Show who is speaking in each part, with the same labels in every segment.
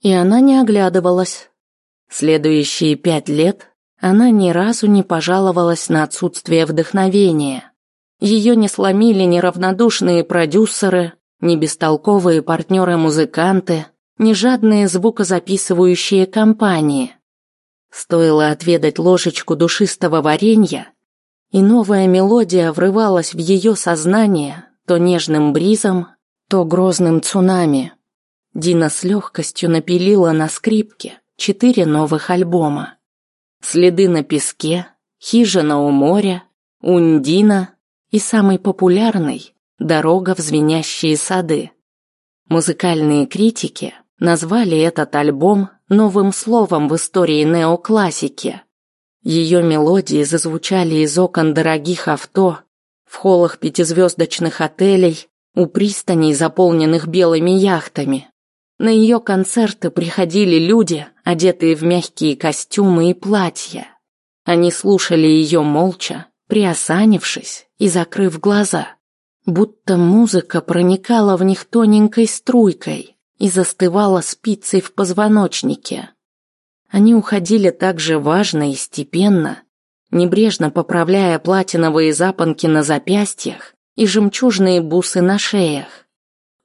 Speaker 1: и она не оглядывалась. Следующие пять лет она ни разу не пожаловалась на отсутствие вдохновения. Ее не сломили ни равнодушные продюсеры, ни бестолковые партнеры-музыканты, ни жадные звукозаписывающие компании. Стоило отведать ложечку душистого варенья, и новая мелодия врывалась в ее сознание то нежным бризом, то грозным цунами. Дина с легкостью напилила на скрипке четыре новых альбома. «Следы на песке», «Хижина у моря», «Ундина» и самый популярный «Дорога в звенящие сады». Музыкальные критики назвали этот альбом новым словом в истории неоклассики. Ее мелодии зазвучали из окон дорогих авто, в холлах пятизвездочных отелей, у пристаней, заполненных белыми яхтами. На ее концерты приходили люди, одетые в мягкие костюмы и платья. Они слушали ее молча, приосанившись и закрыв глаза, будто музыка проникала в них тоненькой струйкой и застывала спицей в позвоночнике. Они уходили так же важно и степенно, небрежно поправляя платиновые запонки на запястьях и жемчужные бусы на шеях.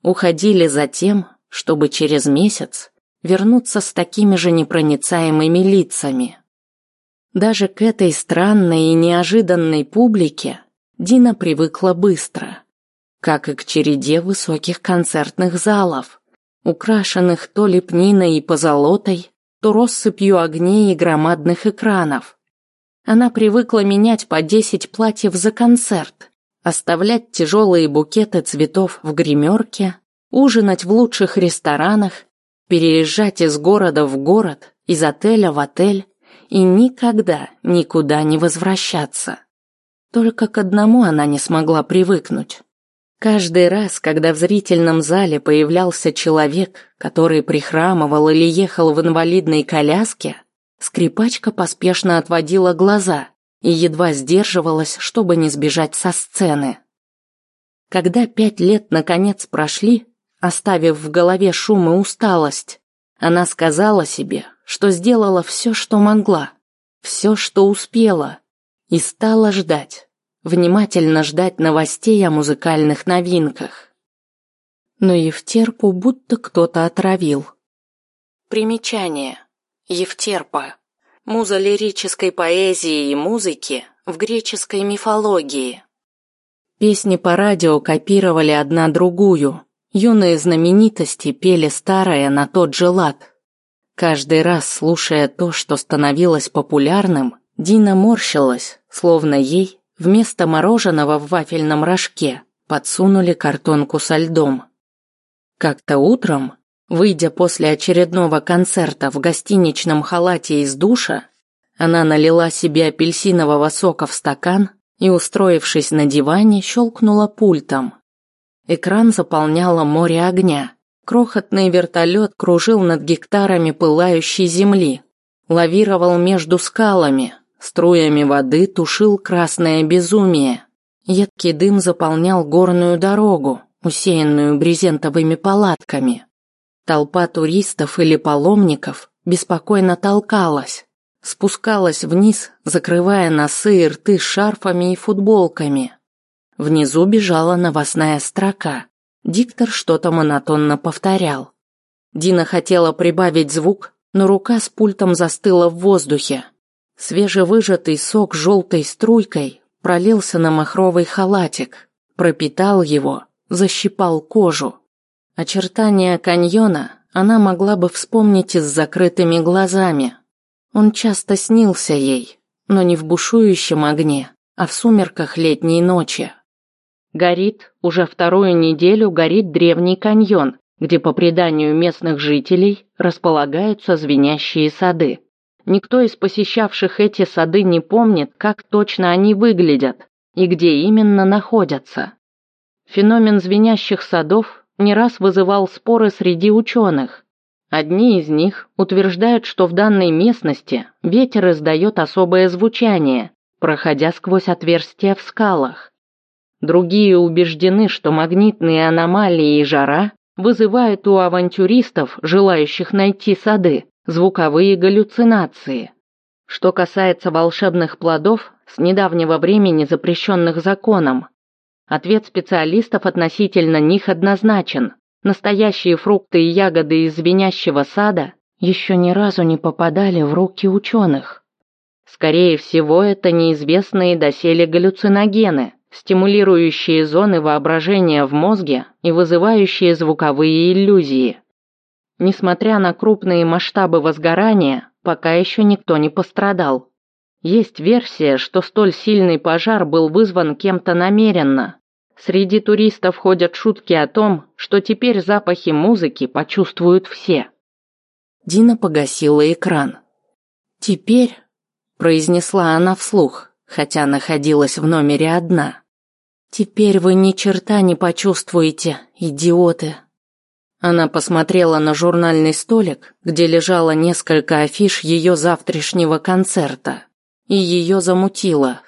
Speaker 1: Уходили за тем, чтобы через месяц вернуться с такими же непроницаемыми лицами. Даже к этой странной и неожиданной публике Дина привыкла быстро, как и к череде высоких концертных залов, украшенных то лепниной и позолотой, то россыпью огней и громадных экранов. Она привыкла менять по десять платьев за концерт, оставлять тяжелые букеты цветов в гримерке, ужинать в лучших ресторанах, переезжать из города в город, из отеля в отель и никогда никуда не возвращаться. Только к одному она не смогла привыкнуть. Каждый раз, когда в зрительном зале появлялся человек, который прихрамывал или ехал в инвалидной коляске, скрипачка поспешно отводила глаза и едва сдерживалась, чтобы не сбежать со сцены. Когда пять лет наконец прошли, оставив в голове шум и усталость, она сказала себе, что сделала все, что могла, все, что успела, и стала ждать внимательно ждать новостей о музыкальных новинках. Но Евтерпу будто кто-то отравил. Примечание. Евтерпа. Муза лирической поэзии и музыки в греческой мифологии. Песни по радио копировали одна другую. Юные знаменитости пели старое на тот же лад. Каждый раз, слушая то, что становилось популярным, Дина морщилась, словно ей Вместо мороженого в вафельном рожке подсунули картонку со льдом. Как-то утром, выйдя после очередного концерта в гостиничном халате из душа, она налила себе апельсинового сока в стакан и, устроившись на диване, щелкнула пультом. Экран заполняло море огня. Крохотный вертолет кружил над гектарами пылающей земли, лавировал между скалами, Струями воды тушил красное безумие. Едкий дым заполнял горную дорогу, усеянную брезентовыми палатками. Толпа туристов или паломников беспокойно толкалась, спускалась вниз, закрывая носы и рты шарфами и футболками. Внизу бежала новостная строка. Диктор что-то монотонно повторял. Дина хотела прибавить звук, но рука с пультом застыла в воздухе. Свежевыжатый сок желтой струйкой пролился на махровый халатик, пропитал его, защипал кожу. Очертания каньона она могла бы вспомнить и с закрытыми глазами. Он часто снился ей, но не в бушующем огне, а в сумерках летней ночи. Горит, уже вторую неделю горит древний каньон, где, по преданию местных жителей, располагаются звенящие сады. Никто из посещавших эти сады не помнит, как точно они выглядят и где именно находятся. Феномен звенящих садов не раз вызывал споры среди ученых. Одни из них утверждают, что в данной местности ветер издает особое звучание, проходя сквозь отверстия в скалах. Другие убеждены, что магнитные аномалии и жара вызывает у авантюристов, желающих найти сады, звуковые галлюцинации. Что касается волшебных плодов, с недавнего времени запрещенных законом, ответ специалистов относительно них однозначен. Настоящие фрукты и ягоды из звенящего сада еще ни разу не попадали в руки ученых. Скорее всего, это неизвестные доселе галлюциногены, стимулирующие зоны воображения в мозге и вызывающие звуковые иллюзии. Несмотря на крупные масштабы возгорания, пока еще никто не пострадал. Есть версия, что столь сильный пожар был вызван кем-то намеренно. Среди туристов ходят шутки о том, что теперь запахи музыки почувствуют все. Дина погасила экран. «Теперь», – произнесла она вслух, хотя находилась в номере одна. «Теперь вы ни черта не почувствуете, идиоты». Она посмотрела на журнальный столик, где лежало несколько афиш ее завтрашнего концерта, и ее замутило.